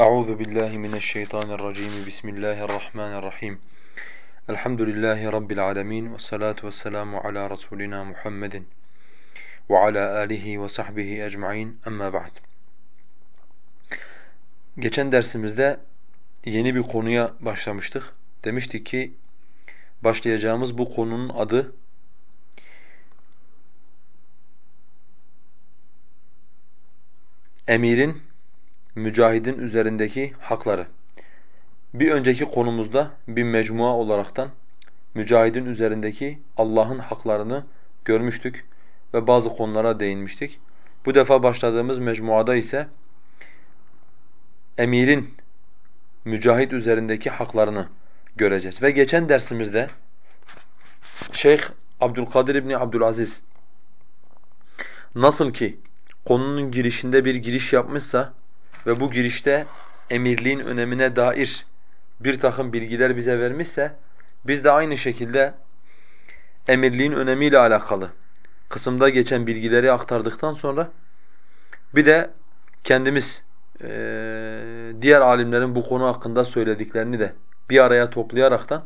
Euzu billahi mineşşeytanirracim. Bismillahirrahmanirrahim. Elhamdülillahi rabbil alamin ve salatu vesselamu ala rasulina Muhammedin ve ala alihi ve sahbihi ecmaîn. Amma ba'd. Geçen dersimizde yeni bir konuya başlamıştık. Demiştik ki başlayacağımız bu konunun adı emirin mücahidin üzerindeki hakları. Bir önceki konumuzda bir mecmua olaraktan mücahidin üzerindeki Allah'ın haklarını görmüştük ve bazı konulara değinmiştik. Bu defa başladığımız mecmuada ise emirin mücahit üzerindeki haklarını göreceğiz. Ve geçen dersimizde Şeyh Abdülkadir İbni Abdülaziz nasıl ki konunun girişinde bir giriş yapmışsa ve bu girişte emirliğin önemine dair bir takım bilgiler bize vermişse biz de aynı şekilde emirliğin önemiyle alakalı kısımda geçen bilgileri aktardıktan sonra bir de kendimiz e, diğer alimlerin bu konu hakkında söylediklerini de bir araya toplayaraktan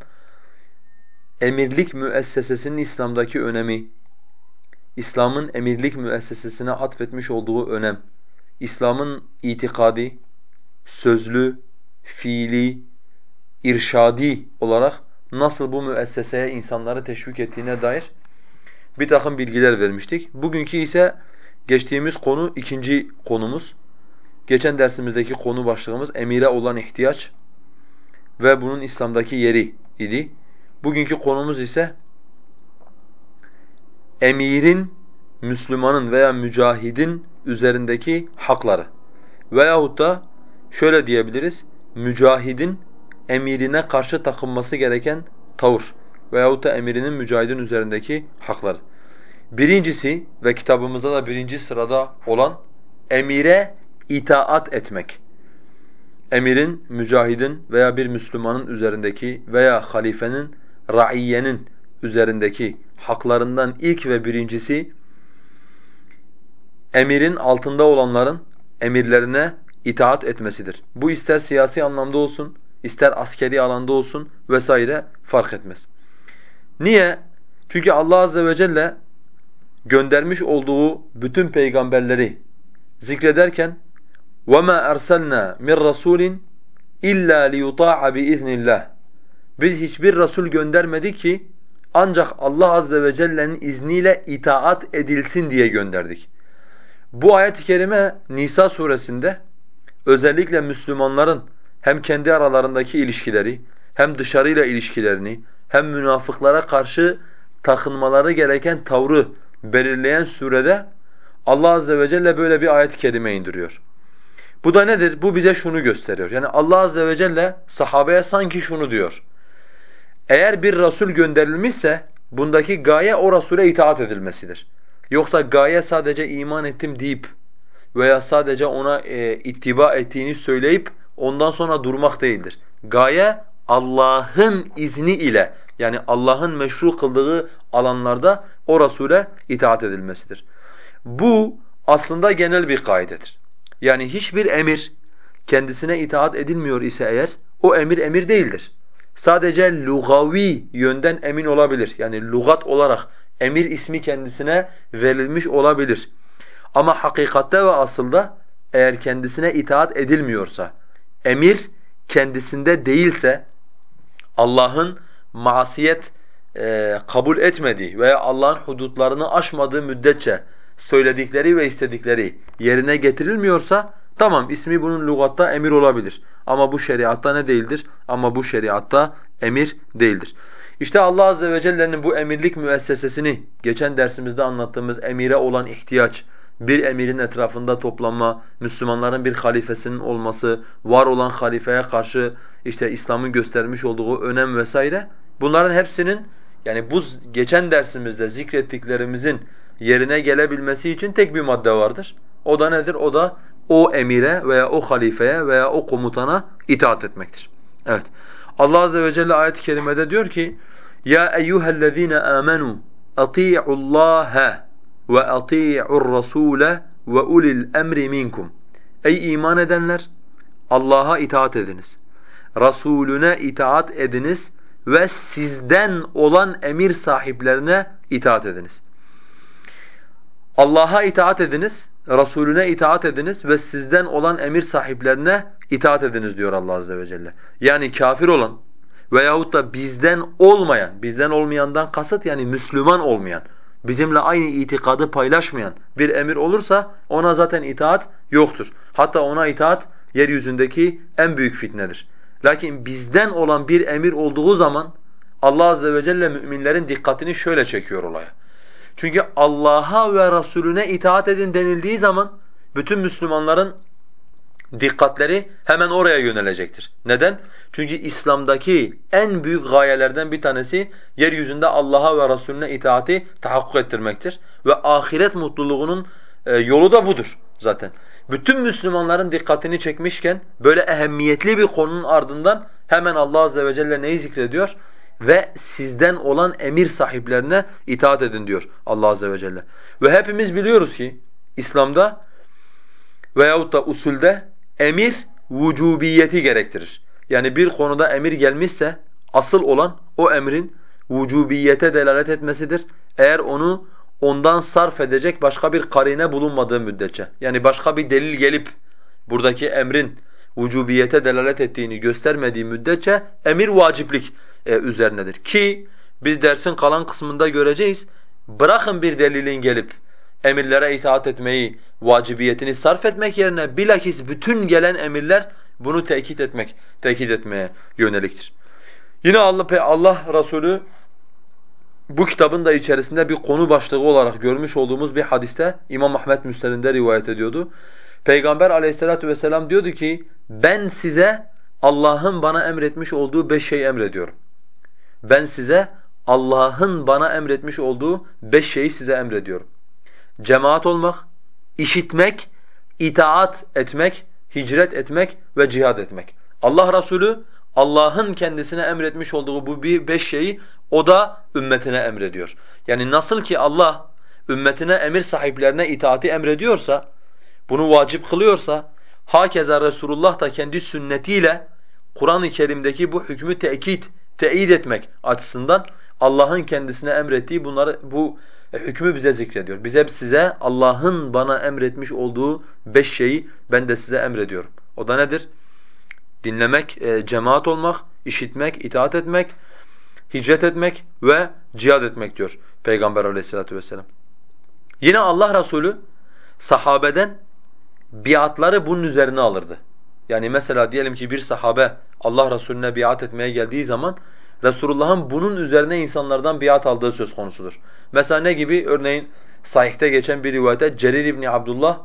emirlik müessesesinin İslam'daki önemi, İslam'ın emirlik müessesesine atfetmiş olduğu önem, İslam'ın itikadi, sözlü, fiili, irşadi olarak nasıl bu müesseseye insanları teşvik ettiğine dair bir takım bilgiler vermiştik. Bugünkü ise geçtiğimiz konu ikinci konumuz. Geçen dersimizdeki konu başlığımız emire olan ihtiyaç ve bunun İslam'daki yeri idi. Bugünkü konumuz ise emirin, Müslümanın veya mücahidin üzerindeki hakları. Veyahut da şöyle diyebiliriz, mücahidin emirine karşı takınması gereken tavır veyahut da emirinin mücahidin üzerindeki hakları. Birincisi ve kitabımızda da birinci sırada olan emire itaat etmek. Emirin, mücahidin veya bir Müslümanın üzerindeki veya halifenin, raiyenin üzerindeki haklarından ilk ve birincisi emirin altında olanların emirlerine itaat etmesidir. Bu ister siyasi anlamda olsun, ister askeri alanda olsun vesaire fark etmez. Niye? Çünkü Allah azze ve celle göndermiş olduğu bütün peygamberleri zikrederken وَمَا أَرْسَلْنَا مِنْ رَسُولٍ اِلَّا لِيُطَاعَ بِإِذْنِ اللّٰهِ Biz hiçbir Resul göndermedik ki ancak Allah azze ve celle'nin izniyle itaat edilsin diye gönderdik. Bu ayet-i kerime Nisa suresinde özellikle Müslümanların hem kendi aralarındaki ilişkileri hem dışarıyla ilişkilerini hem münafıklara karşı takınmaları gereken tavrı belirleyen surede Allah azze ve celle böyle bir ayet-i kerime indiriyor. Bu da nedir? Bu bize şunu gösteriyor. Yani Allah azze ve celle sahabeye sanki şunu diyor. Eğer bir Resul gönderilmişse bundaki gaye o Resul'e itaat edilmesidir. Yoksa gaye sadece iman ettim deyip veya sadece ona e, ittiba ettiğini söyleyip ondan sonra durmak değildir. Gaye Allah'ın izni ile yani Allah'ın meşru kıldığı alanlarda o Resul'e itaat edilmesidir. Bu aslında genel bir kaidedir. Yani hiçbir emir kendisine itaat edilmiyor ise eğer o emir emir değildir. Sadece lugavi yönden emin olabilir. Yani lugat olarak emir ismi kendisine verilmiş olabilir. Ama hakikatte ve asılda eğer kendisine itaat edilmiyorsa, emir kendisinde değilse, Allah'ın masiyet e, kabul etmediği veya Allah'ın hudutlarını aşmadığı müddetçe söyledikleri ve istedikleri yerine getirilmiyorsa tamam ismi bunun lügatta emir olabilir. Ama bu şeriatta ne değildir? Ama bu şeriatta emir değildir. İşte Allah azze ve celle'nin bu emirlik müessesesini geçen dersimizde anlattığımız emire olan ihtiyaç, bir emirin etrafında toplanma, Müslümanların bir halifesinin olması, var olan halifeye karşı işte İslam'ın göstermiş olduğu önem vesaire bunların hepsinin yani bu geçen dersimizde zikrettiklerimizin yerine gelebilmesi için tek bir madde vardır. O da nedir? O da o emire veya o halifeye veya o komutana itaat etmektir. Evet. Allah azze ve celle ayet-i kerimede diyor ki: "Ya eyyuhellezine amenu atii'ullaha ve atii'ur rasule ve ulil emri minkum." Ey iman edenler Allah'a itaat ediniz. Resulüne itaat ediniz ve sizden olan emir sahiplerine itaat ediniz. Allah'a itaat ediniz, Resulüne itaat ediniz ve sizden olan emir sahiplerine itaat ediniz diyor Allah azze ve celle. Yani kafir olan veyahut da bizden olmayan, bizden olmayandan kasıt yani Müslüman olmayan, bizimle aynı itikadı paylaşmayan bir emir olursa ona zaten itaat yoktur. Hatta ona itaat yeryüzündeki en büyük fitnedir. Lakin bizden olan bir emir olduğu zaman Allah azze ve celle müminlerin dikkatini şöyle çekiyor olaya. Çünkü Allah'a ve Resulüne itaat edin denildiği zaman bütün Müslümanların dikkatleri hemen oraya yönelecektir. Neden? Çünkü İslam'daki en büyük gayelerden bir tanesi yeryüzünde Allah'a ve Resulüne itaati tahakkuk ettirmektir. Ve ahiret mutluluğunun e, yolu da budur zaten. Bütün Müslümanların dikkatini çekmişken böyle ehemmiyetli bir konunun ardından hemen Allah azze ve celle neyi zikrediyor? Ve sizden olan emir sahiplerine itaat edin diyor Allah azze ve celle. Ve hepimiz biliyoruz ki İslam'da veyahut da usulde emir vücubiyeti gerektirir. Yani bir konuda emir gelmişse asıl olan o emrin vücubiyete delalet etmesidir. Eğer onu ondan sarf edecek başka bir karine bulunmadığı müddetçe. Yani başka bir delil gelip buradaki emrin vücubiyete delalet ettiğini göstermediği müddetçe emir vaciplik e, üzerinedir. Ki biz dersin kalan kısmında göreceğiz. Bırakın bir delilin gelip emirlere itaat etmeyi, vacibiyetini sarf etmek yerine bilakis bütün gelen emirler bunu tekit etmek, tekit etmeye yöneliktir. Yine Allah Allah Resulü bu kitabın da içerisinde bir konu başlığı olarak görmüş olduğumuz bir hadiste İmam Ahmed Müsned'inde rivayet ediyordu. Peygamber aleyhissalatu vesselam diyordu ki ben size Allah'ın bana emretmiş olduğu beş şey emrediyorum. Ben size Allah'ın bana emretmiş olduğu beş şeyi size emrediyorum. Cemaat olmak, işitmek, itaat etmek, hicret etmek ve cihad etmek. Allah Resulü Allah'ın kendisine emretmiş olduğu bu bir beş şeyi o da ümmetine emrediyor. Yani nasıl ki Allah ümmetine emir sahiplerine itaati emrediyorsa, bunu vacip kılıyorsa, hakeza Resulullah da kendi sünnetiyle Kur'an-ı Kerim'deki bu hükmü tekit, teyit etmek açısından Allah'ın kendisine emrettiği bunları bu hükmü bize zikrediyor. Biz hep size Allah'ın bana emretmiş olduğu beş şeyi ben de size emrediyorum. O da nedir? Dinlemek, e, cemaat olmak, işitmek, itaat etmek, hicret etmek ve cihad etmek diyor Peygamber aleyhissalatu vesselam. Yine Allah Resulü sahabeden biatları bunun üzerine alırdı. Yani mesela diyelim ki bir sahabe Allah Resulüne biat etmeye geldiği zaman Resulullah'ın bunun üzerine insanlardan biat aldığı söz konusudur. Mesela ne gibi? Örneğin sahihte geçen bir rivayette Cerir İbni Abdullah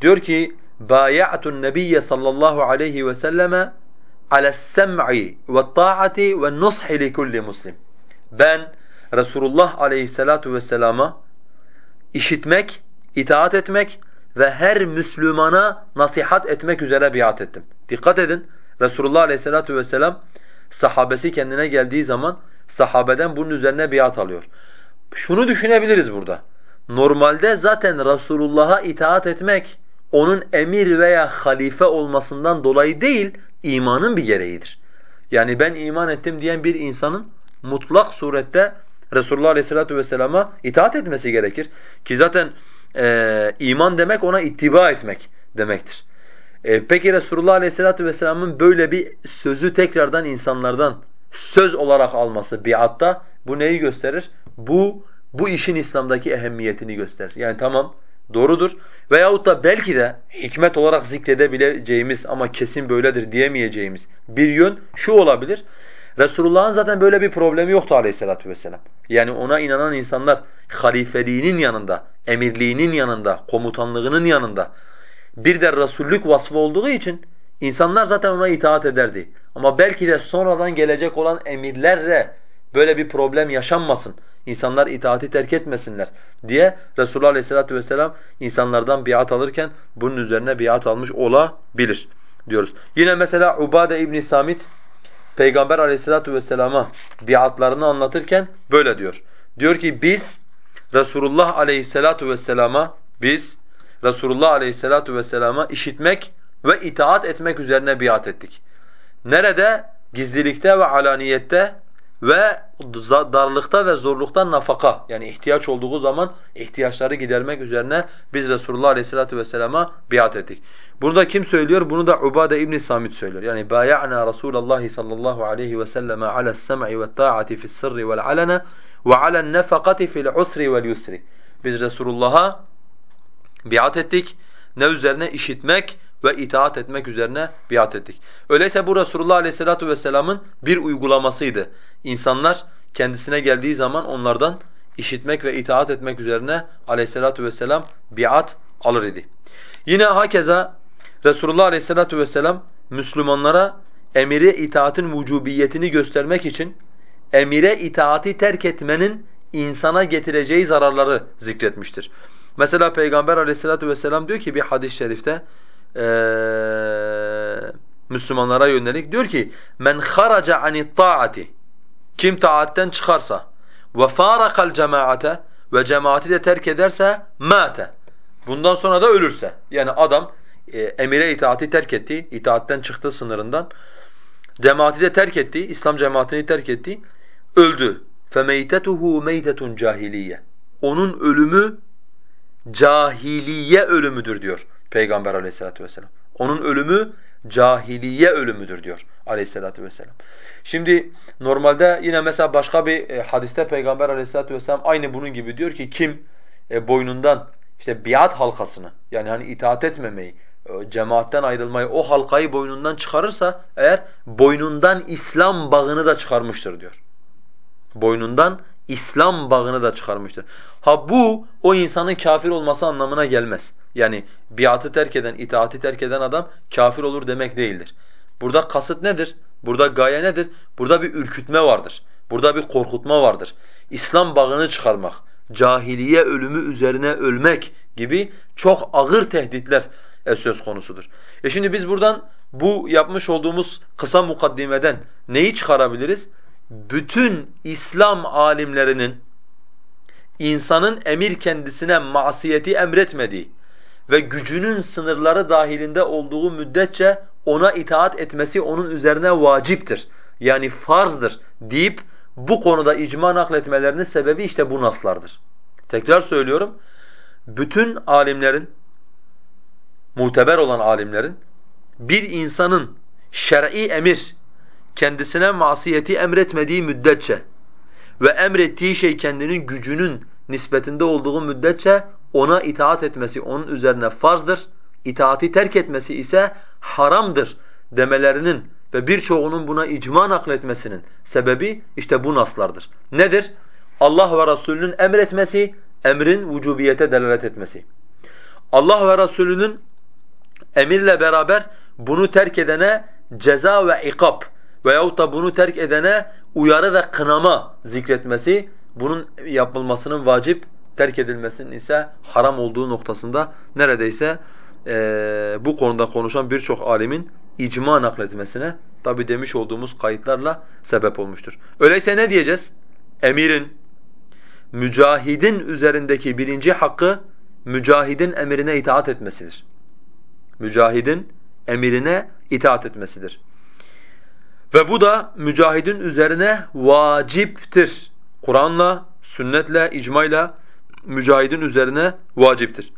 diyor ki بايعت النبي صلى الله عليه وسلم على السمع والطاعة والنصح لكل مسلم. Ben Resulullah aleyhissalatu vesselama işitmek, itaat etmek ve her Müslümana nasihat etmek üzere biat ettim. Dikkat edin Resulullah aleyhissalatu vesselam sahabesi kendine geldiği zaman sahabeden bunun üzerine biat alıyor. Şunu düşünebiliriz burada. Normalde zaten Resulullah'a itaat etmek onun emir veya halife olmasından dolayı değil, imanın bir gereğidir. Yani ben iman ettim diyen bir insanın mutlak surette Resulullah Aleyhisselatü Vesselam'a itaat etmesi gerekir. Ki zaten e, iman demek ona ittiba etmek demektir. E, peki Resulullah Aleyhisselatü Vesselam'ın böyle bir sözü tekrardan insanlardan söz olarak alması biatta bu neyi gösterir? Bu bu işin İslam'daki ehemmiyetini gösterir. Yani tamam doğrudur veyahut da belki de hikmet olarak zikredebileceğimiz ama kesin böyledir diyemeyeceğimiz bir yön şu olabilir. Resulullah'ın zaten böyle bir problemi yoktu aleyhissalatu vesselam. Yani ona inanan insanlar halifeliğinin yanında, emirliğinin yanında, komutanlığının yanında bir de rasullük vasfı olduğu için insanlar zaten ona itaat ederdi. Ama belki de sonradan gelecek olan emirlerle böyle bir problem yaşanmasın. İnsanlar itaati terk etmesinler diye Resulullah Aleyhisselatü Vesselam insanlardan biat alırken bunun üzerine biat almış olabilir diyoruz. Yine mesela Ubade İbn Samit Peygamber Aleyhisselatü Vesselam'a biatlarını anlatırken böyle diyor. Diyor ki biz Resulullah Aleyhisselatü Vesselam'a biz Resulullah Aleyhisselatü Vesselam'a işitmek, ve itaat etmek üzerine biat ettik. Nerede? Gizlilikte ve alaniyette ve darlıkta ve zorluktan nafaka yani ihtiyaç olduğu zaman ihtiyaçları gidermek üzerine biz Resulullah Aleyhisselatü Vesselam'a biat ettik. Bunu da kim söylüyor? Bunu da Ubade İbn Samit söylüyor. Yani bay'ana Resulullah sallallahu aleyhi ve selleme ala's sem'i ve ta'ati fi's sirri vel alana ve alen nefakati fil usri vel yusri. Biz Resulullah'a biat ettik. Ne üzerine? işitmek ve itaat etmek üzerine biat ettik. Öyleyse bu Resulullah Aleyhisselatü Vesselam'ın bir uygulamasıydı. İnsanlar kendisine geldiği zaman onlardan işitmek ve itaat etmek üzerine Aleyhisselatü Vesselam biat alır idi. Yine hakeza Resulullah Aleyhisselatü Vesselam Müslümanlara emire itaatin vücubiyetini göstermek için emire itaati terk etmenin insana getireceği zararları zikretmiştir. Mesela Peygamber aleyhissalatu vesselam diyor ki bir hadis-i şerifte ee, Müslümanlara yönelik diyor ki men kharaca anit taati. Kim taatten çıkarsa ve farakal cemaate. Ve cemaati de terk ederse mate bundan sonra da ölürse. Yani adam e, emire itaati terk etti itaatten çıktı sınırından. Cemaati de terk etti İslam cemaatini terk etti öldü. Femeytetuhu meytetun cahiliye. Onun ölümü cahiliye ölümüdür diyor Peygamber aleyhissalatu vesselam. Onun ölümü cahiliye ölümüdür diyor aleyhissalatu vesselam. Şimdi normalde yine mesela başka bir e, hadiste Peygamber aleyhissalatu vesselam aynı bunun gibi diyor ki kim e, boynundan işte biat halkasını yani hani itaat etmemeyi, e, cemaatten ayrılmayı, o halkayı boynundan çıkarırsa eğer boynundan İslam bağını da çıkarmıştır diyor. Boynundan İslam bağını da çıkarmıştır. Ha bu o insanın kafir olması anlamına gelmez. Yani biatı terk eden, itaati terk eden adam kafir olur demek değildir. Burada kasıt nedir? Burada gaye nedir? Burada bir ürkütme vardır. Burada bir korkutma vardır. İslam bağını çıkarmak, cahiliye ölümü üzerine ölmek gibi çok ağır tehditler söz konusudur. E şimdi biz buradan bu yapmış olduğumuz kısa mukaddimeden neyi çıkarabiliriz? Bütün İslam alimlerinin insanın emir kendisine masiyeti emretmediği ve gücünün sınırları dahilinde olduğu müddetçe ona itaat etmesi onun üzerine vaciptir. Yani farzdır deyip bu konuda icma nakletmelerinin sebebi işte bu naslardır. Tekrar söylüyorum. Bütün alimlerin, muteber olan alimlerin bir insanın şer'i emir kendisine masiyeti emretmediği müddetçe ve emrettiği şey kendinin gücünün nispetinde olduğu müddetçe ona itaat etmesi onun üzerine farzdır. İtaati terk etmesi ise haramdır demelerinin ve birçoğunun buna icma nakletmesinin sebebi işte bu naslardır. Nedir? Allah ve Resulünün emretmesi, emrin vücubiyete delalet etmesi. Allah ve Resulünün emirle beraber bunu terk edene ceza ve ikab veyahut da bunu terk edene uyarı ve kınama zikretmesi, bunun yapılmasının vacip, terk edilmesinin ise haram olduğu noktasında neredeyse e, bu konuda konuşan birçok alimin icma nakletmesine tabi demiş olduğumuz kayıtlarla sebep olmuştur. Öyleyse ne diyeceğiz? Emirin, mücahidin üzerindeki birinci hakkı mücahidin emrine itaat etmesidir. Mücahidin emirine itaat etmesidir. Ve bu da mücahidin üzerine vaciptir. Kur'an'la, sünnetle, icmayla mücahidin üzerine vaciptir.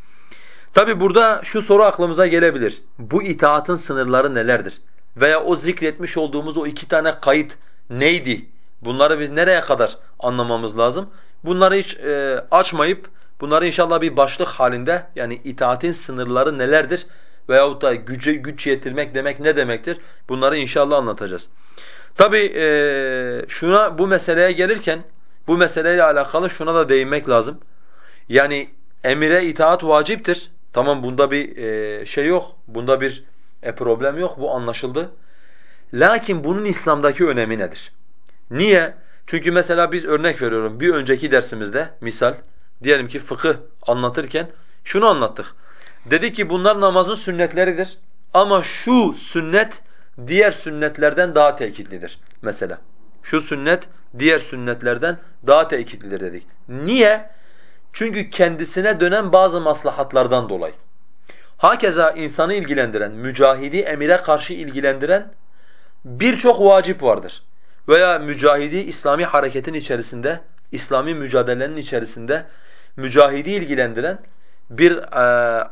Tabi burada şu soru aklımıza gelebilir. Bu itaatın sınırları nelerdir? Veya o zikretmiş olduğumuz o iki tane kayıt neydi? Bunları biz nereye kadar anlamamız lazım? Bunları hiç e, açmayıp bunları inşallah bir başlık halinde yani itaatin sınırları nelerdir? veyahut da güce, güç yetirmek demek ne demektir? Bunları inşallah anlatacağız. Tabi e, şuna bu meseleye gelirken bu meseleyle alakalı şuna da değinmek lazım. Yani emire itaat vaciptir. Tamam bunda bir e, şey yok. Bunda bir e, problem yok. Bu anlaşıldı. Lakin bunun İslam'daki önemi nedir? Niye? Çünkü mesela biz örnek veriyorum. Bir önceki dersimizde misal diyelim ki fıkıh anlatırken şunu anlattık. Dedi ki bunlar namazın sünnetleridir. Ama şu sünnet diğer sünnetlerden daha tekitlidir mesela. Şu sünnet diğer sünnetlerden daha tekitlidir dedik. Niye? Çünkü kendisine dönen bazı maslahatlardan dolayı. Hakeza insanı ilgilendiren, mücahidi emire karşı ilgilendiren birçok vacip vardır. Veya mücahidi İslami hareketin içerisinde, İslami mücadelenin içerisinde mücahidi ilgilendiren, bir e,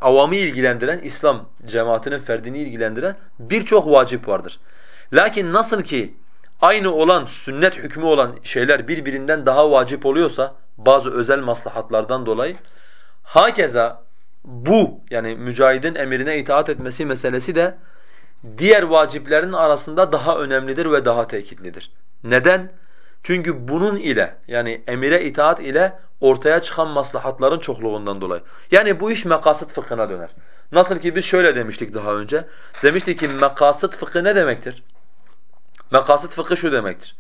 avamı ilgilendiren, İslam cemaatinin ferdini ilgilendiren birçok vacip vardır. Lakin nasıl ki aynı olan, sünnet hükmü olan şeyler birbirinden daha vacip oluyorsa bazı özel maslahatlardan dolayı hakeza bu yani mücahidin emrine itaat etmesi meselesi de diğer vaciplerin arasında daha önemlidir ve daha tekitlidir. Neden? Çünkü bunun ile yani emire itaat ile ortaya çıkan maslahatların çokluğundan dolayı. Yani bu iş mekasıt fıkhına döner. Nasıl ki biz şöyle demiştik daha önce. Demiştik ki mekasıt fıkhı ne demektir? Mekasıt fıkhı şu demektir.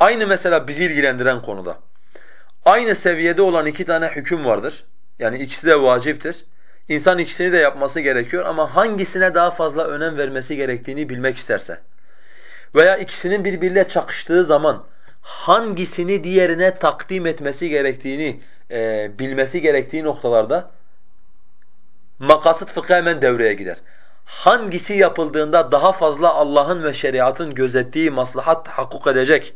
Aynı mesela bizi ilgilendiren konuda. Aynı seviyede olan iki tane hüküm vardır. Yani ikisi de vaciptir. İnsan ikisini de yapması gerekiyor ama hangisine daha fazla önem vermesi gerektiğini bilmek isterse veya ikisinin birbiriyle çakıştığı zaman hangisini diğerine takdim etmesi gerektiğini e, bilmesi gerektiği noktalarda makasıt fıkı hemen devreye girer. Hangisi yapıldığında daha fazla Allah'ın ve şeriatın gözettiği maslahat tahakkuk edecek,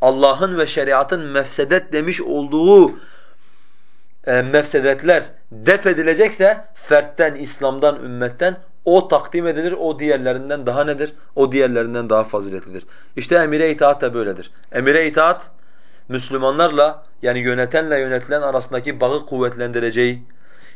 Allah'ın ve şeriatın mefsedet demiş olduğu e, mefsedetler def edilecekse fertten, İslam'dan, ümmetten o takdim edilir, o diğerlerinden daha nedir? O diğerlerinden daha faziletlidir. İşte emire itaat da böyledir. Emire itaat, Müslümanlarla yani yönetenle yönetilen arasındaki bağı kuvvetlendireceği,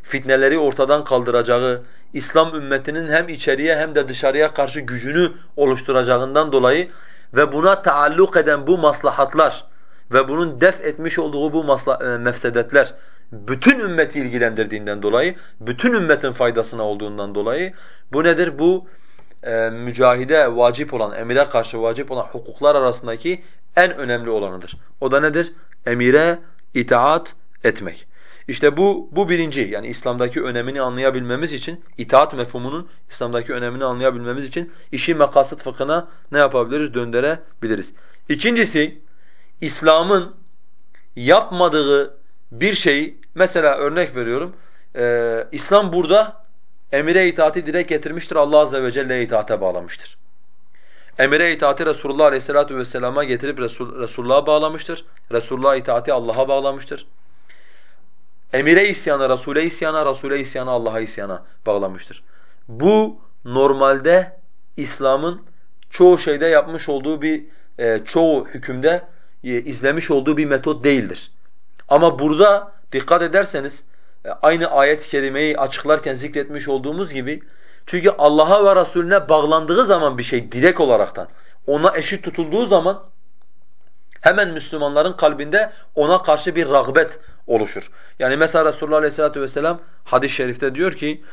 fitneleri ortadan kaldıracağı, İslam ümmetinin hem içeriye hem de dışarıya karşı gücünü oluşturacağından dolayı ve buna taalluk eden bu maslahatlar ve bunun def etmiş olduğu bu e, mefsedetler bütün ümmeti ilgilendirdiğinden dolayı, bütün ümmetin faydasına olduğundan dolayı bu nedir? Bu e, mücahide vacip olan, emire karşı vacip olan hukuklar arasındaki en önemli olanıdır. O da nedir? Emire itaat etmek. İşte bu bu birinci yani İslam'daki önemini anlayabilmemiz için itaat mefhumunun İslam'daki önemini anlayabilmemiz için işi mekasıt fıkhına ne yapabiliriz? Döndürebiliriz. İkincisi İslam'ın yapmadığı bir şeyi mesela örnek veriyorum e, İslam burada emire itaati direkt getirmiştir Allah azze ve celle'ye itaate bağlamıştır. Emire itaati Resulullah aleyhissalatu vesselama getirip Resul, Resulullah'a bağlamıştır. Resulullah'a itaati Allah'a bağlamıştır. Emire isyana, Resul'e isyana, Resul'e isyana, Allah'a isyana bağlamıştır. Bu normalde İslam'ın çoğu şeyde yapmış olduğu bir, e, çoğu hükümde e, izlemiş olduğu bir metot değildir. Ama burada dikkat ederseniz e, aynı ayet-i kerimeyi açıklarken zikretmiş olduğumuz gibi çünkü Allah'a ve Resulüne bağlandığı zaman bir şey direkt olaraktan ona eşit tutulduğu zaman hemen Müslümanların kalbinde ona karşı bir rağbet oluşur. Yani mesela Resulullah Aleyhisselatü Vesselam hadis-i şerifte diyor ki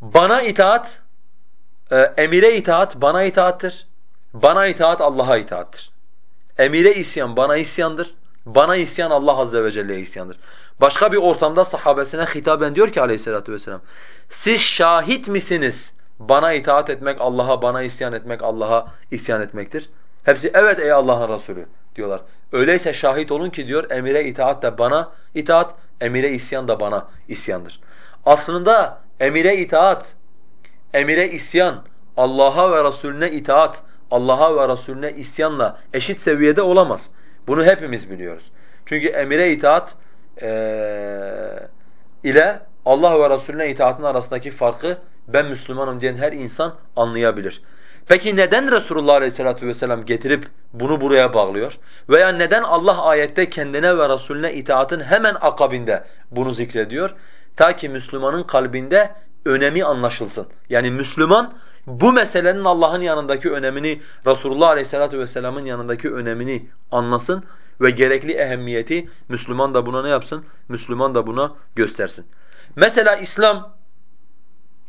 bana itaat, e, emire itaat bana itaattir. Bana itaat Allah'a itaattir. Emire isyan bana isyandır. Bana isyan Allah azze ve celle'ye isyandır. Başka bir ortamda sahabesine hitaben diyor ki aleyhissalatu vesselam, siz şahit misiniz? Bana itaat etmek Allah'a, bana isyan etmek Allah'a isyan etmektir. Hepsi evet ey Allah'ın Resulü diyorlar. Öyleyse şahit olun ki diyor emire itaat da bana itaat, emire isyan da bana isyandır. Aslında emire itaat, emire isyan, Allah'a ve Resulüne itaat, Allah'a ve Resulüne isyanla eşit seviyede olamaz. Bunu hepimiz biliyoruz. Çünkü emire itaat e, ile Allah ve Resulüne itaatın arasındaki farkı ben Müslümanım diyen her insan anlayabilir. Peki neden Resulullah Aleyhisselatü Vesselam getirip bunu buraya bağlıyor? Veya neden Allah ayette kendine ve Resulüne itaatın hemen akabinde bunu zikrediyor? Ta ki Müslümanın kalbinde önemi anlaşılsın. Yani Müslüman bu meselenin Allah'ın yanındaki önemini, Resulullah Aleyhisselatü Vesselam'ın yanındaki önemini anlasın ve gerekli ehemmiyeti Müslüman da buna ne yapsın? Müslüman da buna göstersin. Mesela İslam,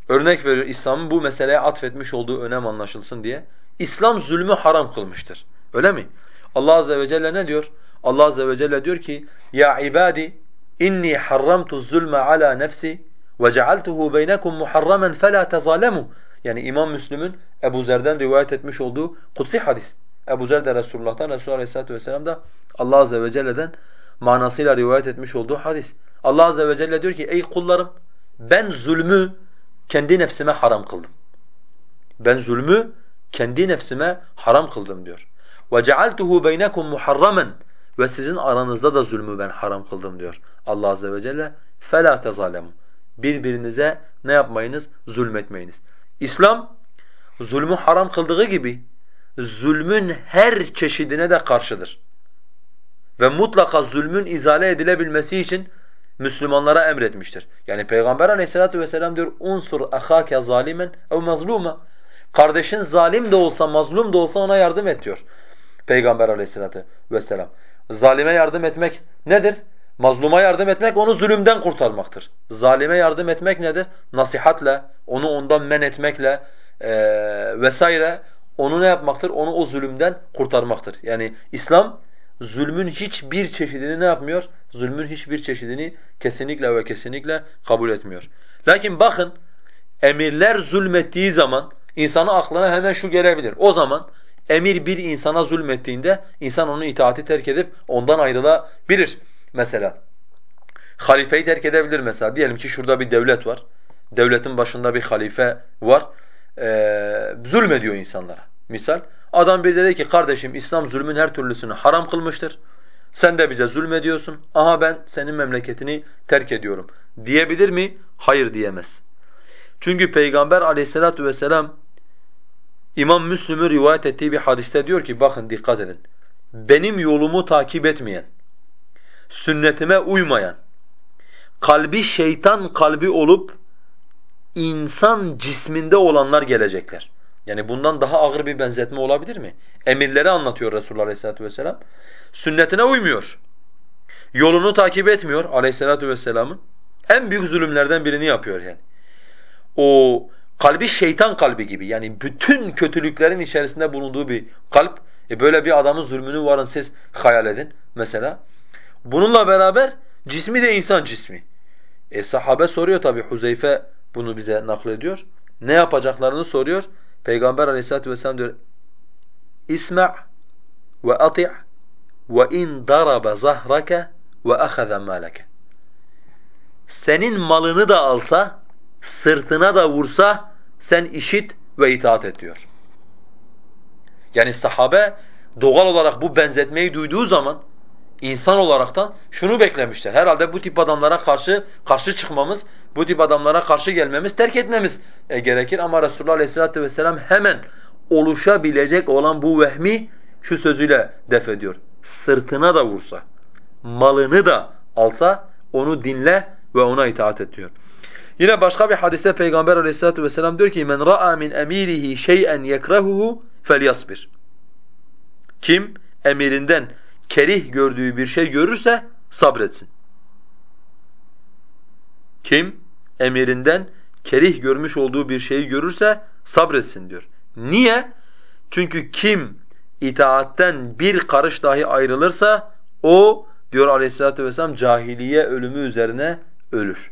örnek veriyor İslam'ın bu meseleye atfetmiş olduğu önem anlaşılsın diye. İslam zulmü haram kılmıştır. Öyle mi? Allah Azze ve Celle ne diyor? Allah Azze ve Celle diyor ki, Ya ibadi inni harramtu zulme ala nefsi ve cealtuhu beynekum muharramen fela tezalemu. Yani İmam Müslim'in Ebu Zer'den rivayet etmiş olduğu kutsi hadis. Ebu Zer de Resulullah'tan, Resulullah Aleyhisselatü Vesselam da Allah Azze ve Celle'den manasıyla rivayet etmiş olduğu hadis. Allah Azze ve Celle diyor ki ey kullarım ben zulmü kendi nefsime haram kıldım. Ben zulmü kendi nefsime haram kıldım diyor. وَجَعَلْتُهُ بَيْنَكُمْ مُحَرَّمًا Ve sizin aranızda da zulmü ben haram kıldım diyor Allah azze ve celle. فَلَا تَظَالَمُوا Birbirinize ne yapmayınız? Zulmetmeyiniz. İslam zulmü haram kıldığı gibi zulmün her çeşidine de karşıdır. Ve mutlaka zulmün izale edilebilmesi için Müslümanlara emretmiştir. Yani Peygamber aleyhissalatu vesselam diyor unsur ahake zalimen ev mazluma. Kardeşin zalim de olsa mazlum da olsa ona yardım et diyor. Peygamber aleyhissalatu vesselam. Zalime yardım etmek nedir? Mazluma yardım etmek onu zulümden kurtarmaktır. Zalime yardım etmek nedir? Nasihatle, onu ondan men etmekle e, vesaire onu ne yapmaktır? Onu o zulümden kurtarmaktır. Yani İslam zulmün hiçbir çeşidini ne yapmıyor? Zulmün hiçbir çeşidini kesinlikle ve kesinlikle kabul etmiyor. Lakin bakın emirler zulmettiği zaman insana aklına hemen şu gelebilir. O zaman emir bir insana zulmettiğinde insan onun itaati terk edip ondan ayrılabilir. Mesela halifeyi terk edebilir mesela. Diyelim ki şurada bir devlet var. Devletin başında bir halife var. Ee, zulmediyor insanlara. Misal adam bir dedi ki kardeşim İslam zulmün her türlüsünü haram kılmıştır. Sen de bize zulmediyorsun. Aha ben senin memleketini terk ediyorum. Diyebilir mi? Hayır diyemez. Çünkü Peygamber aleyhissalatu vesselam İmam Müslim'in rivayet ettiği bir hadiste diyor ki bakın dikkat edin. Benim yolumu takip etmeyen, sünnetime uymayan, kalbi şeytan kalbi olup insan cisminde olanlar gelecekler. Yani bundan daha ağır bir benzetme olabilir mi? Emirleri anlatıyor Resulullah Aleyhisselatü Vesselam. Sünnetine uymuyor. Yolunu takip etmiyor Aleyhisselatü Vesselam'ın. En büyük zulümlerden birini yapıyor yani. O kalbi şeytan kalbi gibi yani bütün kötülüklerin içerisinde bulunduğu bir kalp. E böyle bir adamın zulmünü varın siz hayal edin mesela. Bununla beraber cismi de insan cismi. E sahabe soruyor tabi Huzeyfe bunu bize naklediyor. Ne yapacaklarını soruyor. Peygamber aleyhissalatu vesselam diyor İsma' ve ati' ve in daraba zahrake ve ahaza malake. Senin malını da alsa, sırtına da vursa sen işit ve itaat et diyor. Yani sahabe doğal olarak bu benzetmeyi duyduğu zaman insan olaraktan şunu beklemişler. Herhalde bu tip adamlara karşı karşı çıkmamız, bu tip adamlara karşı gelmemiz, terk etmemiz e, gerekir. Ama Resulullah Aleyhisselatü Vesselam hemen oluşabilecek olan bu vehmi şu sözüyle def ediyor. Sırtına da vursa, malını da alsa onu dinle ve ona itaat et diyor. Yine başka bir hadiste Peygamber Aleyhisselatü vesselam diyor ki: "Men ra'a min emirihi şey'en yekrahuhu felyasbir." Kim emirinden kerih gördüğü bir şey görürse sabretsin. Kim emirinden kerih görmüş olduğu bir şeyi görürse sabretsin diyor. Niye? Çünkü kim itaatten bir karış dahi ayrılırsa o diyor Aleyhisselatü vesselam cahiliye ölümü üzerine ölür.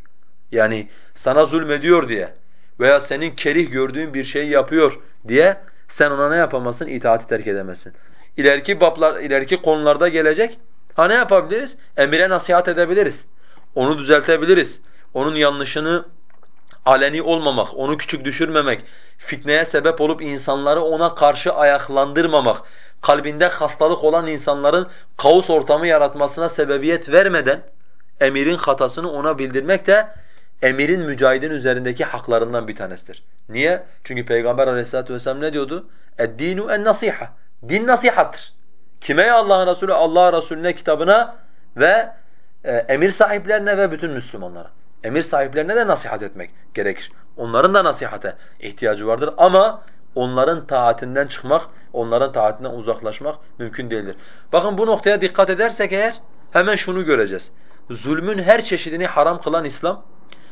Yani sana zulmediyor diye veya senin kerih gördüğün bir şeyi yapıyor diye sen ona ne yapamazsın? İtaati terk edemezsin İleriki bablar, ileriki konularda gelecek. Ha ne yapabiliriz? Emire nasihat edebiliriz. Onu düzeltebiliriz. Onun yanlışını aleni olmamak, onu küçük düşürmemek, fitneye sebep olup insanları ona karşı ayaklandırmamak, kalbinde hastalık olan insanların kaos ortamı yaratmasına sebebiyet vermeden emirin hatasını ona bildirmek de emirin mücahidin üzerindeki haklarından bir tanesidir. Niye? Çünkü Peygamber aleyhissalatu vesselam ne diyordu? اَدْدِينُ اَنْنَصِيحَ Din nasihattır. Kime Allah'ın Resulü? Allah Resulüne kitabına ve e, emir sahiplerine ve bütün Müslümanlara. Emir sahiplerine de nasihat etmek gerekir. Onların da nasihate ihtiyacı vardır ama onların taatinden çıkmak, onların taatinden uzaklaşmak mümkün değildir. Bakın bu noktaya dikkat edersek eğer hemen şunu göreceğiz. Zulmün her çeşidini haram kılan İslam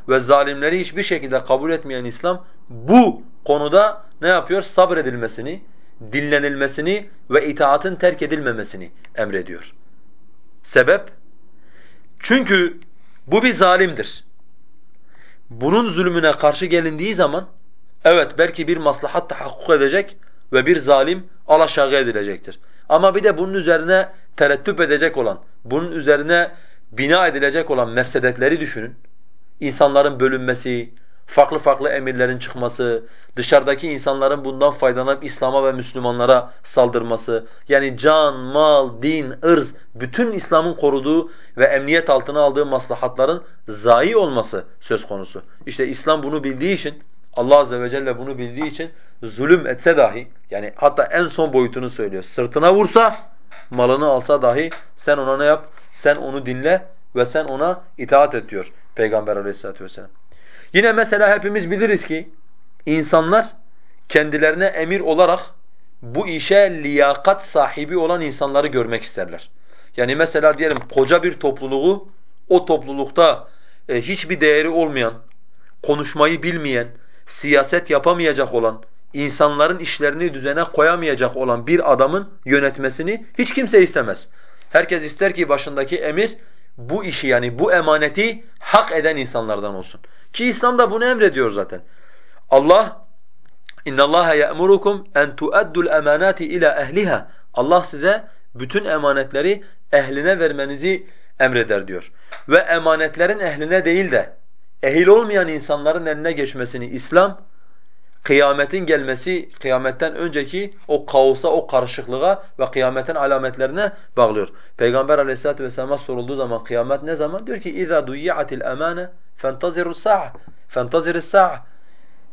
ve zalimleri hiçbir şekilde kabul etmeyen İslam bu konuda ne yapıyor? Sabredilmesini, dinlenilmesini ve itaatın terk edilmemesini emrediyor. Sebep? Çünkü bu bir zalimdir. Bunun zulmüne karşı gelindiği zaman evet belki bir maslahat tahakkuk edecek ve bir zalim alaşağı edilecektir. Ama bir de bunun üzerine terettüp edecek olan, bunun üzerine bina edilecek olan mefsedetleri düşünün. insanların bölünmesi, farklı farklı emirlerin çıkması, dışarıdaki insanların bundan faydalanıp İslam'a ve Müslümanlara saldırması, yani can, mal, din, ırz, bütün İslam'ın koruduğu ve emniyet altına aldığı maslahatların zayi olması söz konusu. İşte İslam bunu bildiği için, Allah azze ve celle bunu bildiği için zulüm etse dahi, yani hatta en son boyutunu söylüyor, sırtına vursa, malını alsa dahi sen ona ne yap? Sen onu dinle ve sen ona itaat et diyor Peygamber aleyhissalatu vesselam. Yine mesela hepimiz biliriz ki insanlar kendilerine emir olarak bu işe liyakat sahibi olan insanları görmek isterler. Yani mesela diyelim koca bir topluluğu o toplulukta e, hiçbir değeri olmayan, konuşmayı bilmeyen, siyaset yapamayacak olan, insanların işlerini düzene koyamayacak olan bir adamın yönetmesini hiç kimse istemez. Herkes ister ki başındaki emir bu işi yani bu emaneti hak eden insanlardan olsun. Ki İslam da bunu emrediyor zaten. Allah İnna Allah ya'murukum en tu'addul emanati ila ehliha. Allah size bütün emanetleri ehline vermenizi emreder diyor. Ve emanetlerin ehline değil de ehil olmayan insanların eline geçmesini İslam kıyametin gelmesi, kıyametten önceki o kaosa, o karışıklığa ve kıyametin alametlerine bağlıyor. Peygamber aleyhissalatu vesselam'a sorulduğu zaman kıyamet ne zaman? Diyor ki اِذَا دُيِّعَتِ الْاَمَانَ فَانْتَظِرُوا السَّاعَ فَانْتَظِرِ السَّاعَ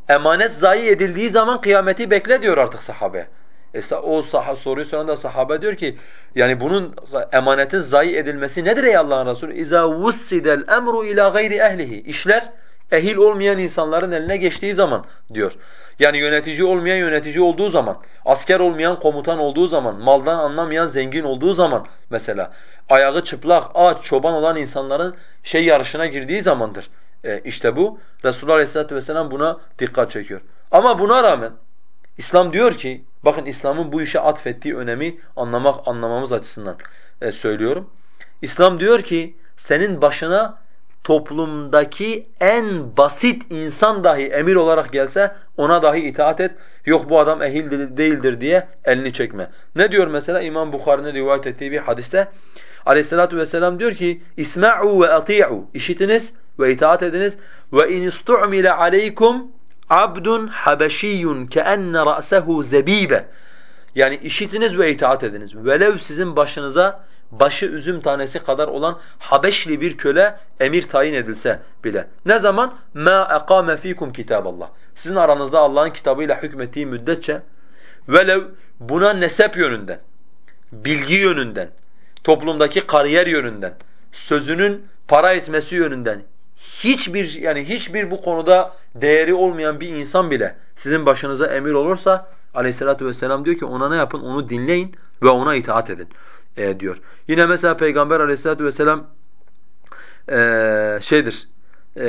Emanet zayi edildiği zaman kıyameti bekle diyor artık sahabe. E, o sah soruyu soran da sahabe diyor ki yani bunun emanetin zayi edilmesi nedir ey Allah'ın Resulü? اِذَا وُسِّدَ الْاَمْرُ ila gayri ehlihi. İşler ehil olmayan insanların eline geçtiği zaman diyor. Yani yönetici olmayan yönetici olduğu zaman, asker olmayan komutan olduğu zaman, maldan anlamayan zengin olduğu zaman mesela ayağı çıplak, aç, çoban olan insanların şey yarışına girdiği zamandır. E işte bu Resulullah Aleyhisselatü Vesselam buna dikkat çekiyor. Ama buna rağmen İslam diyor ki, bakın İslam'ın bu işe atfettiği önemi anlamak anlamamız açısından e, söylüyorum. İslam diyor ki senin başına toplumdaki en basit insan dahi emir olarak gelse ona dahi itaat et. Yok bu adam ehil değildir diye elini çekme. Ne diyor mesela İmam Bukhari'nin rivayet ettiği bir hadiste? Aleyhissalatu vesselam diyor ki İsma'u ve ati'u işitiniz ve itaat ediniz ve in istu'mile aleykum abdun habeşiyyun keenne ra'sehu zebibe yani işitiniz ve itaat ediniz. Velev sizin başınıza başı üzüm tanesi kadar olan Habeşli bir köle emir tayin edilse bile. Ne zaman? مَا اَقَامَ ف۪يكُمْ كِتَابَ Allah. Sizin aranızda Allah'ın kitabıyla hükmettiği müddetçe velev buna nesep yönünden, bilgi yönünden, toplumdaki kariyer yönünden, sözünün para etmesi yönünden hiçbir yani hiçbir bu konuda değeri olmayan bir insan bile sizin başınıza emir olursa Aleyhissalatu vesselam diyor ki ona ne yapın? Onu dinleyin ve ona itaat edin e, diyor. Yine mesela Peygamber aleyhissalatu vesselam e, şeydir, e,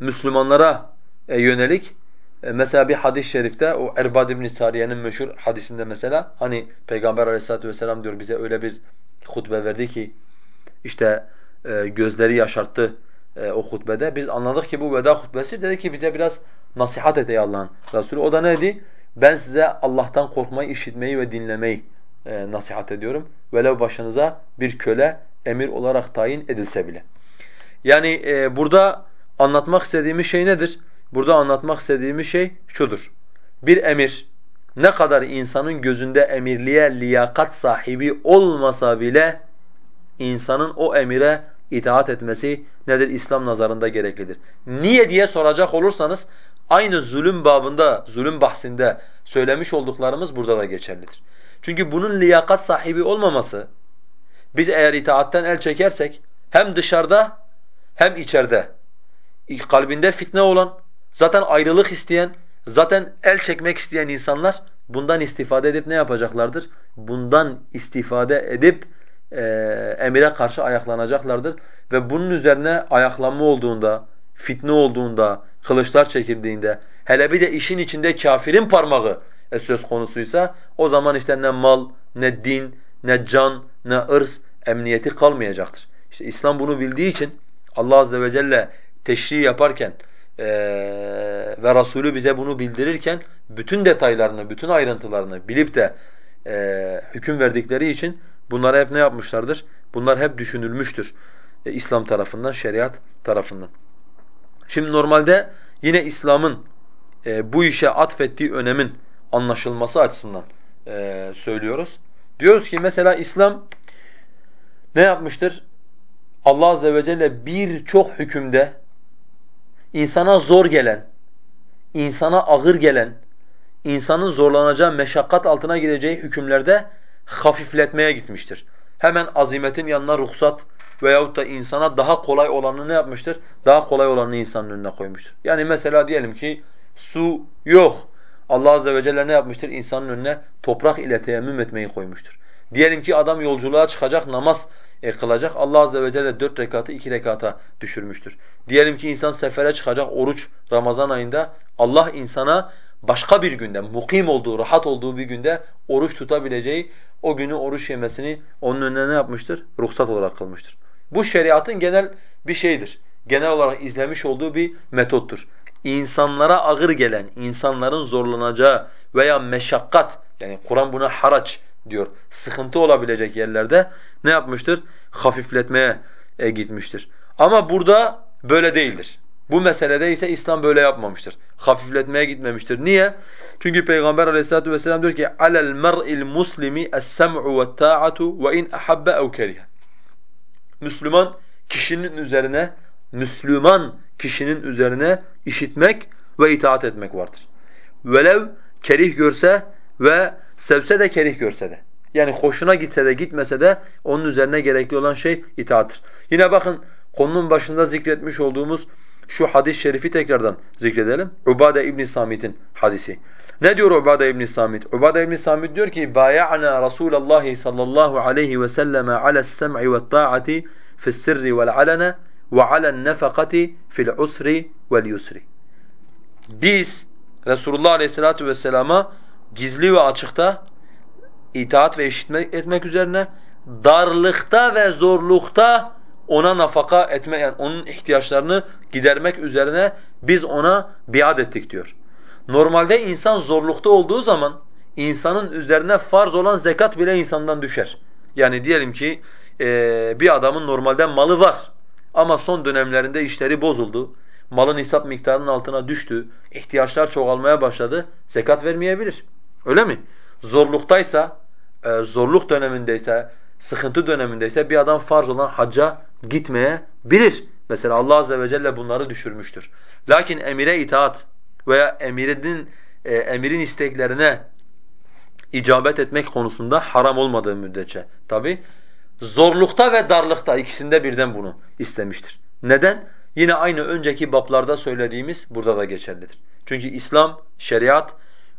Müslümanlara e, yönelik mesela bir hadis-i şerifte o Erbad ibn Sariye'nin meşhur hadisinde mesela hani Peygamber aleyhissalatu vesselam diyor bize öyle bir hutbe verdi ki işte e, gözleri yaşarttı e, o hutbede. Biz anladık ki bu veda hutbesi dedi ki bize biraz nasihat et ey Allah'ın Resulü. O da ne dedi? Ben size Allah'tan korkmayı, işitmeyi ve dinlemeyi e, nasihat ediyorum. Velev başınıza bir köle emir olarak tayin edilse bile. Yani e, burada anlatmak istediğimiz şey nedir? Burada anlatmak istediğimiz şey şudur. Bir emir ne kadar insanın gözünde emirliğe liyakat sahibi olmasa bile insanın o emire itaat etmesi nedir? İslam nazarında gereklidir. Niye diye soracak olursanız aynı zulüm babında, zulüm bahsinde söylemiş olduklarımız burada da geçerlidir. Çünkü bunun liyakat sahibi olmaması, biz eğer itaatten el çekersek hem dışarıda hem içeride kalbinde fitne olan, zaten ayrılık isteyen, zaten el çekmek isteyen insanlar bundan istifade edip ne yapacaklardır? Bundan istifade edip e, emire karşı ayaklanacaklardır ve bunun üzerine ayaklanma olduğunda, fitne olduğunda, kılıçlar çekildiğinde, hele bir de işin içinde kafirin parmağı e, söz konusuysa o zaman işte ne mal, ne din, ne can, ne ırs emniyeti kalmayacaktır. İşte İslam bunu bildiği için Allah azze ve celle teşri yaparken e, ve Resulü bize bunu bildirirken bütün detaylarını, bütün ayrıntılarını bilip de e, hüküm verdikleri için bunları hep ne yapmışlardır? Bunlar hep düşünülmüştür e, İslam tarafından, şeriat tarafından. Şimdi normalde yine İslam'ın e, bu işe atfettiği önemin anlaşılması açısından e, söylüyoruz. Diyoruz ki mesela İslam ne yapmıştır? Allah azze ve celle birçok hükümde insana zor gelen, insana ağır gelen, insanın zorlanacağı, meşakkat altına gireceği hükümlerde hafifletmeye gitmiştir. Hemen azimetin yanına ruhsat veyahut da insana daha kolay olanı ne yapmıştır? Daha kolay olanı insanın önüne koymuştur. Yani mesela diyelim ki su yok. Allah azze ve celle ne yapmıştır? İnsanın önüne toprak ile teyemmüm etmeyi koymuştur. Diyelim ki adam yolculuğa çıkacak, namaz e, kılacak. Allah azze ve celle dört rekatı iki rekata düşürmüştür. Diyelim ki insan sefere çıkacak, oruç Ramazan ayında Allah insana başka bir günde, mukim olduğu, rahat olduğu bir günde oruç tutabileceği, o günü oruç yemesini onun önüne ne yapmıştır? Ruhsat olarak kılmıştır. Bu şeriatın genel bir şeydir. Genel olarak izlemiş olduğu bir metottur. İnsanlara ağır gelen, insanların zorlanacağı veya meşakkat, yani Kur'an buna haraç diyor, sıkıntı olabilecek yerlerde ne yapmıştır? Hafifletmeye e, gitmiştir. Ama burada böyle değildir. Bu meselede ise İslam böyle yapmamıştır. Hafifletmeye gitmemiştir. Niye? Çünkü Peygamber Aleyhissalatu vesselam diyor ki: "Alel mer'il muslimi es-sem'u ve't-ta'atu ve in ahabba ev keriha." Müslüman kişinin üzerine Müslüman kişinin üzerine işitmek ve itaat etmek vardır. Velev kerih görse ve sevse de kerih görse de. Yani hoşuna gitse de gitmese de onun üzerine gerekli olan şey itaattır. Yine bakın konunun başında zikretmiş olduğumuz şu hadis-i şerifi tekrardan zikredelim. Ubade İbn Samit'in hadisi. Ne diyor Ubade İbn Samit? Ubade İbn Samit diyor ki: "Bay'ana Rasulullah sallallahu aleyhi ve sellem ala's-sem'i ve't-ta'ati fi's-sirri vel-alana ve ala'en-nefakati fi'l-usri vel-yusri." Biz Resulullah aleyhissalatu vesselama gizli ve açıkta itaat ve eşitmek etmek üzerine darlıkta ve zorlukta ona nafaka etme yani onun ihtiyaçlarını gidermek üzerine biz ona biat ettik diyor. Normalde insan zorlukta olduğu zaman insanın üzerine farz olan zekat bile insandan düşer. Yani diyelim ki e, bir adamın normalde malı var ama son dönemlerinde işleri bozuldu. Malın hesap miktarının altına düştü. ihtiyaçlar çoğalmaya başladı. Zekat vermeyebilir. Öyle mi? Zorluktaysa, e, zorluk dönemindeyse, sıkıntı dönemindeyse bir adam farz olan hacca gitmeye bilir. Mesela Allah azze ve celle bunları düşürmüştür. Lakin emire itaat veya emirin e, emirin isteklerine icabet etmek konusunda haram olmadığı müddetçe tabi zorlukta ve darlıkta ikisinde birden bunu istemiştir. Neden? Yine aynı önceki bablarda söylediğimiz burada da geçerlidir. Çünkü İslam, şeriat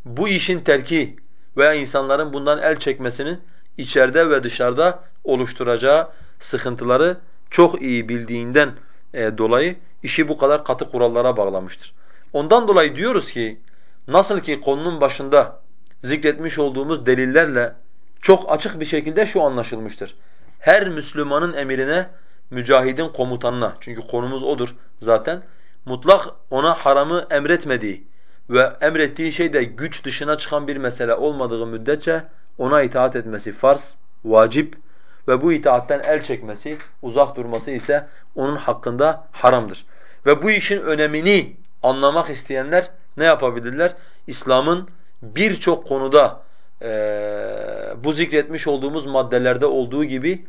bu işin terki veya insanların bundan el çekmesinin içeride ve dışarıda oluşturacağı sıkıntıları çok iyi bildiğinden e, dolayı işi bu kadar katı kurallara bağlamıştır. Ondan dolayı diyoruz ki nasıl ki konunun başında zikretmiş olduğumuz delillerle çok açık bir şekilde şu anlaşılmıştır. Her Müslümanın emrine, mücahidin komutanına çünkü konumuz odur zaten mutlak ona haramı emretmediği ve emrettiği şey de güç dışına çıkan bir mesele olmadığı müddetçe ona itaat etmesi farz, vacip ve bu itaatten el çekmesi, uzak durması ise onun hakkında haramdır. Ve bu işin önemini anlamak isteyenler ne yapabilirler? İslam'ın birçok konuda e, bu zikretmiş olduğumuz maddelerde olduğu gibi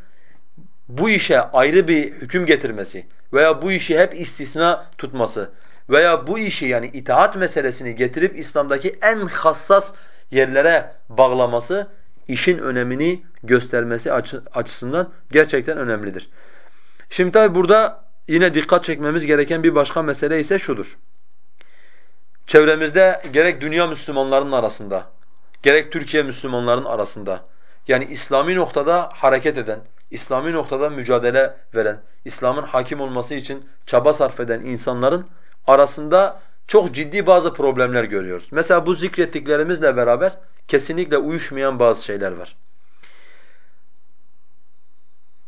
bu işe ayrı bir hüküm getirmesi veya bu işi hep istisna tutması veya bu işi yani itaat meselesini getirip İslam'daki en hassas yerlere bağlaması işin önemini göstermesi açısından gerçekten önemlidir. Şimdi tabi burada yine dikkat çekmemiz gereken bir başka mesele ise şudur. Çevremizde gerek dünya Müslümanların arasında, gerek Türkiye Müslümanların arasında yani İslami noktada hareket eden, İslami noktada mücadele veren, İslam'ın hakim olması için çaba sarf eden insanların arasında çok ciddi bazı problemler görüyoruz. Mesela bu zikrettiklerimizle beraber kesinlikle uyuşmayan bazı şeyler var.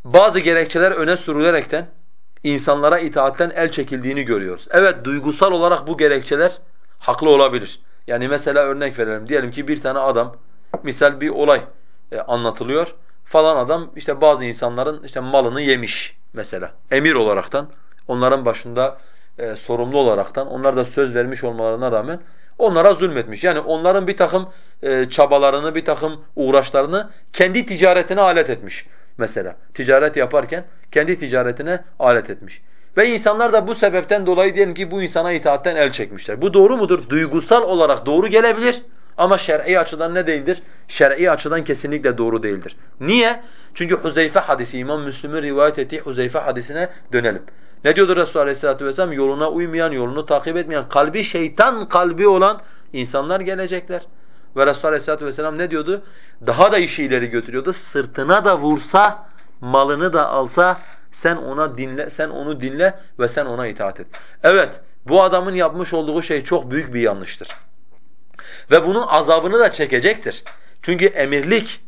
Bazı gerekçeler öne sürülerekten insanlara itaatten el çekildiğini görüyoruz. Evet duygusal olarak bu gerekçeler haklı olabilir. Yani mesela örnek verelim. Diyelim ki bir tane adam, misal bir olay e, anlatılıyor. Falan adam işte bazı insanların işte malını yemiş mesela. Emir olaraktan, onların başında e, sorumlu olaraktan, onlar da söz vermiş olmalarına rağmen onlara zulmetmiş. Yani onların bir takım e, çabalarını, bir takım uğraşlarını kendi ticaretine alet etmiş mesela. Ticaret yaparken kendi ticaretine alet etmiş. Ve insanlar da bu sebepten dolayı diyelim ki bu insana itaatten el çekmişler. Bu doğru mudur? Duygusal olarak doğru gelebilir ama şer'i açıdan ne değildir? Şer'i açıdan kesinlikle doğru değildir. Niye? Çünkü Huzeyfe hadisi, İmam Müslim'in rivayet ettiği Huzeyfe hadisine dönelim. Ne diyordu Resulullah Aleyhisselatü Vesselam? Yoluna uymayan, yolunu takip etmeyen, kalbi şeytan kalbi olan insanlar gelecekler. Ve Resulullah Aleyhisselatü Vesselam ne diyordu? Daha da işi ileri götürüyordu. Sırtına da vursa, malını da alsa sen ona dinle, sen onu dinle ve sen ona itaat et. Evet, bu adamın yapmış olduğu şey çok büyük bir yanlıştır. Ve bunun azabını da çekecektir. Çünkü emirlik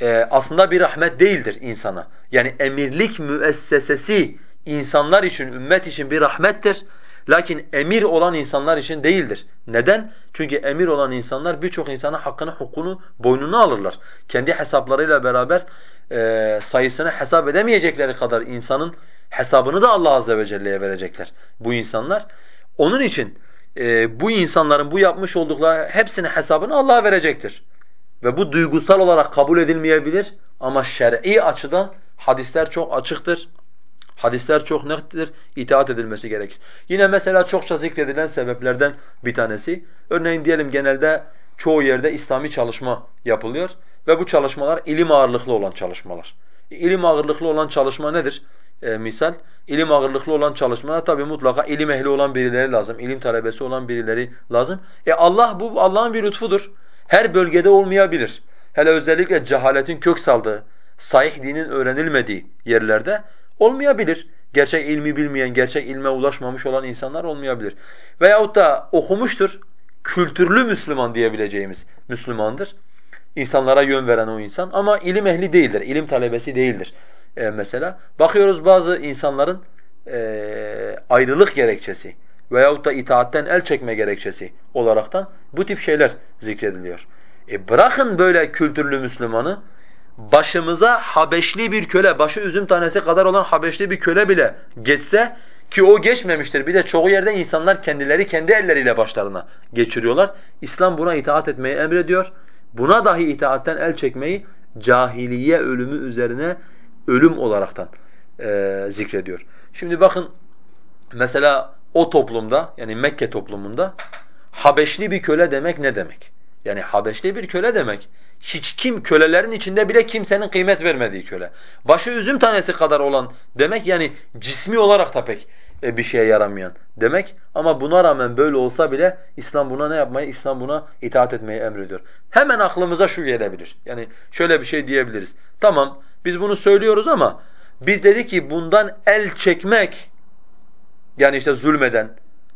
e, aslında bir rahmet değildir insana. Yani emirlik müessesesi insanlar için, ümmet için bir rahmettir. Lakin emir olan insanlar için değildir. Neden? Çünkü emir olan insanlar birçok insana hakkını, hukukunu boynuna alırlar. Kendi hesaplarıyla beraber e, sayısını hesap edemeyecekleri kadar insanın hesabını da Allah azze ve celle'ye verecekler bu insanlar. Onun için e, bu insanların bu yapmış oldukları hepsinin hesabını Allah'a verecektir. Ve bu duygusal olarak kabul edilmeyebilir ama şer'i açıdan hadisler çok açıktır. Hadisler çok nettir, itaat edilmesi gerekir. Yine mesela çokça zikredilen sebeplerden bir tanesi, örneğin diyelim genelde çoğu yerde İslami çalışma yapılıyor ve bu çalışmalar ilim ağırlıklı olan çalışmalar. İlim ağırlıklı olan çalışma nedir? E, misal, ilim ağırlıklı olan çalışmalar tabi mutlaka ilim ehli olan birileri lazım, ilim talebesi olan birileri lazım. E Allah bu Allah'ın bir lütfudur. Her bölgede olmayabilir. Hele özellikle cehaletin kök saldığı, sahih dinin öğrenilmediği yerlerde olmayabilir. Gerçek ilmi bilmeyen, gerçek ilme ulaşmamış olan insanlar olmayabilir. Veyahut da okumuştur, kültürlü Müslüman diyebileceğimiz Müslümandır. İnsanlara yön veren o insan ama ilim ehli değildir, ilim talebesi değildir e, mesela. Bakıyoruz bazı insanların e, ayrılık gerekçesi veyahut da itaatten el çekme gerekçesi olaraktan bu tip şeyler zikrediliyor. E bırakın böyle kültürlü Müslümanı, başımıza Habeşli bir köle, başı üzüm tanesi kadar olan Habeşli bir köle bile geçse ki o geçmemiştir. Bir de çoğu yerde insanlar kendileri kendi elleriyle başlarına geçiriyorlar. İslam buna itaat etmeyi emrediyor. Buna dahi itaatten el çekmeyi cahiliye ölümü üzerine ölüm olaraktan e, zikrediyor. Şimdi bakın mesela o toplumda yani Mekke toplumunda Habeşli bir köle demek ne demek? Yani Habeşli bir köle demek hiç kim kölelerin içinde bile kimsenin kıymet vermediği köle. Başı üzüm tanesi kadar olan demek yani cismi olarak da pek e, bir şeye yaramayan demek. Ama buna rağmen böyle olsa bile İslam buna ne yapmayı? İslam buna itaat etmeyi emrediyor. Hemen aklımıza şu gelebilir. Yani şöyle bir şey diyebiliriz. Tamam biz bunu söylüyoruz ama biz dedi ki bundan el çekmek yani işte zulmeden,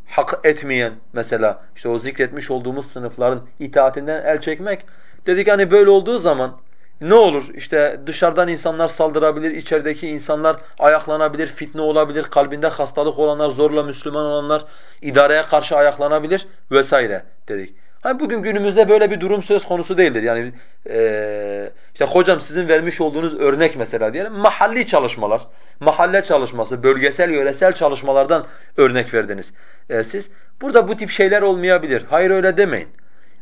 hak etmeyen mesela işte o zikretmiş olduğumuz sınıfların itaatinden el çekmek dedik hani böyle olduğu zaman ne olur? İşte dışarıdan insanlar saldırabilir, içerideki insanlar ayaklanabilir, fitne olabilir, kalbinde hastalık olanlar, zorla Müslüman olanlar idareye karşı ayaklanabilir vesaire dedik. Hani bugün günümüzde böyle bir durum söz konusu değildir. Yani e, işte hocam sizin vermiş olduğunuz örnek mesela diyelim mahalli çalışmalar, mahalle çalışması, bölgesel, yöresel çalışmalardan örnek verdiniz e, siz. Burada bu tip şeyler olmayabilir. Hayır öyle demeyin.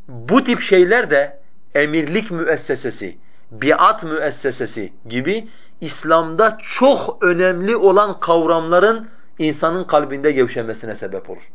Bu tip şeyler de emirlik müessesesi, biat müessesesi gibi İslam'da çok önemli olan kavramların insanın kalbinde gevşemesine sebep olur.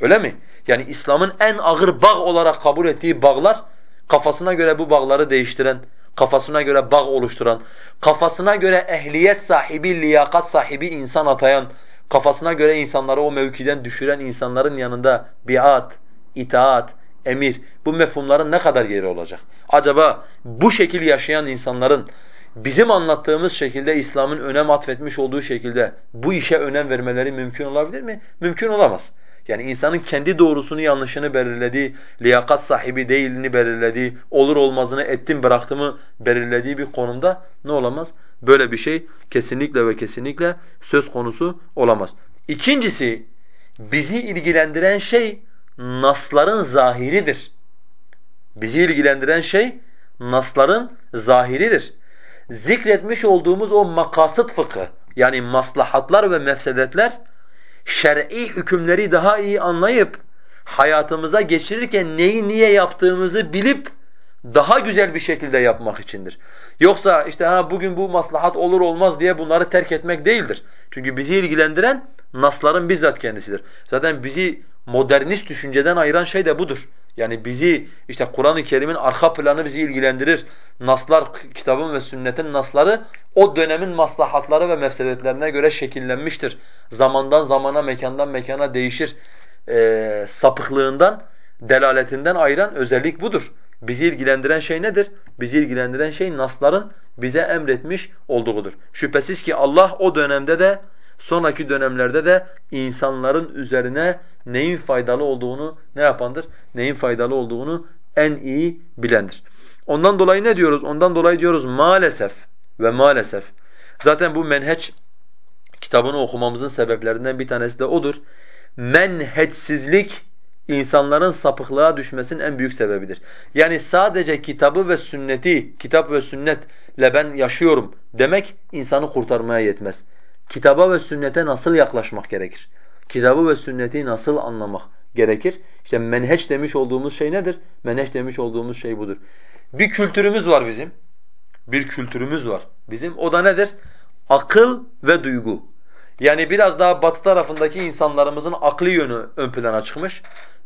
Öyle mi? Yani İslam'ın en ağır bağ olarak kabul ettiği bağlar kafasına göre bu bağları değiştiren, kafasına göre bağ oluşturan, kafasına göre ehliyet sahibi, liyakat sahibi insan atayan, kafasına göre insanları o mevkiden düşüren insanların yanında biat, itaat, emir bu mefhumların ne kadar yeri olacak? Acaba bu şekil yaşayan insanların bizim anlattığımız şekilde İslam'ın önem atfetmiş olduğu şekilde bu işe önem vermeleri mümkün olabilir mi? Mümkün olamaz. Yani insanın kendi doğrusunu yanlışını belirlediği, liyakat sahibi değilini belirlediği, olur olmazını ettim bıraktımı belirlediği bir konumda ne olamaz? Böyle bir şey kesinlikle ve kesinlikle söz konusu olamaz. İkincisi bizi ilgilendiren şey nasların zahiridir. Bizi ilgilendiren şey nasların zahiridir. zikretmiş olduğumuz o makasıt fıkı yani maslahatlar ve mefsedetler şer'i hükümleri daha iyi anlayıp hayatımıza geçirirken neyi niye yaptığımızı bilip daha güzel bir şekilde yapmak içindir. Yoksa işte ha bugün bu maslahat olur olmaz diye bunları terk etmek değildir. Çünkü bizi ilgilendiren nasların bizzat kendisidir. Zaten bizi modernist düşünceden ayıran şey de budur. Yani bizi işte Kur'an-ı Kerim'in arka planı bizi ilgilendirir. Naslar, kitabın ve sünnetin nasları o dönemin maslahatları ve mefsedetlerine göre şekillenmiştir. Zamandan zamana, mekandan mekana değişir. Ee, sapıklığından, delaletinden ayıran özellik budur. Bizi ilgilendiren şey nedir? Bizi ilgilendiren şey nasların bize emretmiş olduğudur. Şüphesiz ki Allah o dönemde de sonraki dönemlerde de insanların üzerine neyin faydalı olduğunu ne yapandır? Neyin faydalı olduğunu en iyi bilendir. Ondan dolayı ne diyoruz? Ondan dolayı diyoruz maalesef ve maalesef. Zaten bu menheç kitabını okumamızın sebeplerinden bir tanesi de odur. Menheçsizlik insanların sapıklığa düşmesinin en büyük sebebidir. Yani sadece kitabı ve sünneti, kitap ve sünnetle ben yaşıyorum demek insanı kurtarmaya yetmez. Kitaba ve sünnete nasıl yaklaşmak gerekir? Kitabı ve sünneti nasıl anlamak gerekir? İşte menheç demiş olduğumuz şey nedir? Menheç demiş olduğumuz şey budur. Bir kültürümüz var bizim. Bir kültürümüz var bizim. O da nedir? Akıl ve duygu. Yani biraz daha batı tarafındaki insanlarımızın akli yönü ön plana çıkmış.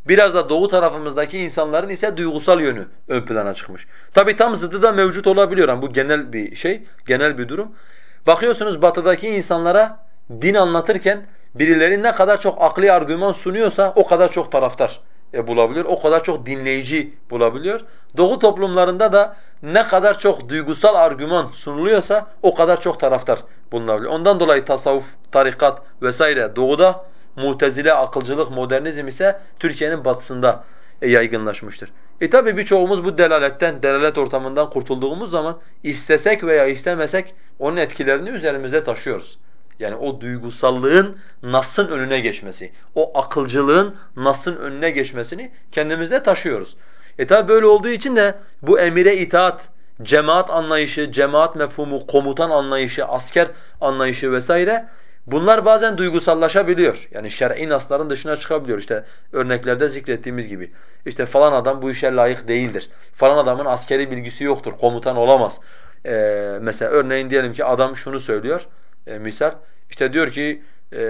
Biraz da doğu tarafımızdaki insanların ise duygusal yönü ön plana çıkmış. Tabi tam zıddı da mevcut olabiliyor. Yani bu genel bir şey, genel bir durum. Bakıyorsunuz batıdaki insanlara din anlatırken birileri ne kadar çok akli argüman sunuyorsa o kadar çok taraftar e, bulabiliyor. O kadar çok dinleyici bulabiliyor. Doğu toplumlarında da ne kadar çok duygusal argüman sunuluyorsa o kadar çok taraftar bulunabiliyor. Ondan dolayı tasavvuf, tarikat vesaire doğuda Mutezile, akılcılık, modernizm ise Türkiye'nin batısında e, yaygınlaşmıştır. E tabi birçoğumuz bu delaletten, delalet ortamından kurtulduğumuz zaman istesek veya istemesek onun etkilerini üzerimize taşıyoruz. Yani o duygusallığın Nas'ın önüne geçmesi, o akılcılığın Nas'ın önüne geçmesini kendimizde taşıyoruz. E tabi böyle olduğu için de bu emire itaat, cemaat anlayışı, cemaat mefhumu, komutan anlayışı, asker anlayışı vesaire Bunlar bazen duygusallaşabiliyor. Yani şer'i nasların dışına çıkabiliyor. İşte örneklerde zikrettiğimiz gibi. İşte falan adam bu işe layık değildir. Falan adamın askeri bilgisi yoktur, komutan olamaz. Ee, mesela örneğin diyelim ki adam şunu söylüyor, e, misal. İşte diyor ki e,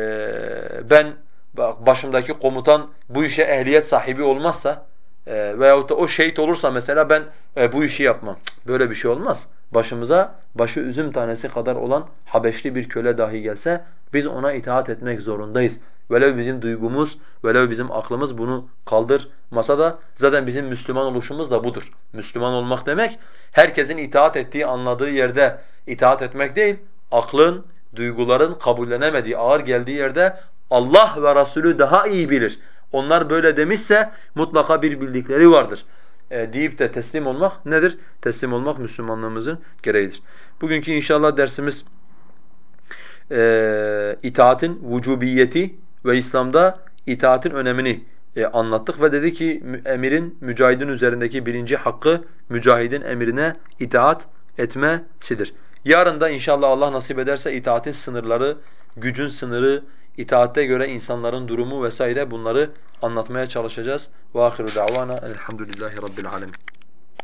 ben başımdaki komutan bu işe ehliyet sahibi olmazsa e, veyahut da o şehit olursa mesela ben e, bu işi yapmam. Böyle bir şey olmaz. Başımıza başı üzüm tanesi kadar olan Habeşli bir köle dahi gelse biz ona itaat etmek zorundayız. Velev bizim duygumuz, velev bizim aklımız bunu kaldırmasa da zaten bizim Müslüman oluşumuz da budur. Müslüman olmak demek herkesin itaat ettiği, anladığı yerde itaat etmek değil, aklın, duyguların kabullenemediği, ağır geldiği yerde Allah ve Resulü daha iyi bilir. Onlar böyle demişse mutlaka bir bildikleri vardır e, deyip de teslim olmak nedir? Teslim olmak Müslümanlığımızın gereğidir. Bugünkü inşallah dersimiz e, itaatin vücubiyeti ve İslam'da itaatin önemini e, anlattık ve dedi ki emirin mücahidin üzerindeki birinci hakkı mücahidin emrine itaat etmesidir. Yarın da inşallah Allah nasip ederse itaatin sınırları, gücün sınırı, itaatte göre insanların durumu vesaire bunları anlatmaya çalışacağız. Ve ahiru davana elhamdülillahi rabbil alemin.